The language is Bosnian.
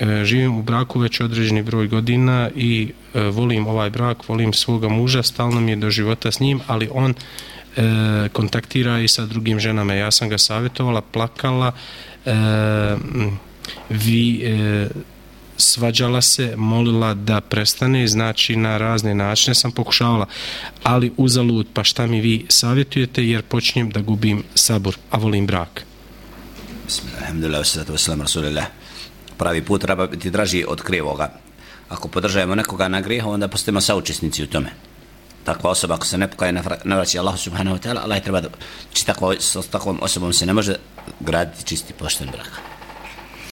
e, živim u braku već određeni broj godina i e, volim ovaj brak, volim svoga muža, stalno mi je do života s njim, ali on e, kontaktira i sa drugim ženama. Ja sam ga savjetovala, plakala, e, vi e, svađala se, molila da prestane, znači na razne načine sam pokušavala, ali uzalud, pa šta mi vi savjetujete, jer počinjem da gubim sabor, a volim brak. Bismillah, alhamdulillah, wassalatu wassalam, rasulillah. Pravi put treba biti draži od krivoga. Ako podržajemo nekoga na grijeh, onda postajemo saučesnici u tome. Takva osoba, ako se ne pokaje, ne vraći Allah subhanahu wa ta'ala, Allah je treba da, či takva, s takvom osobom se ne može graditi čisti pošten brak.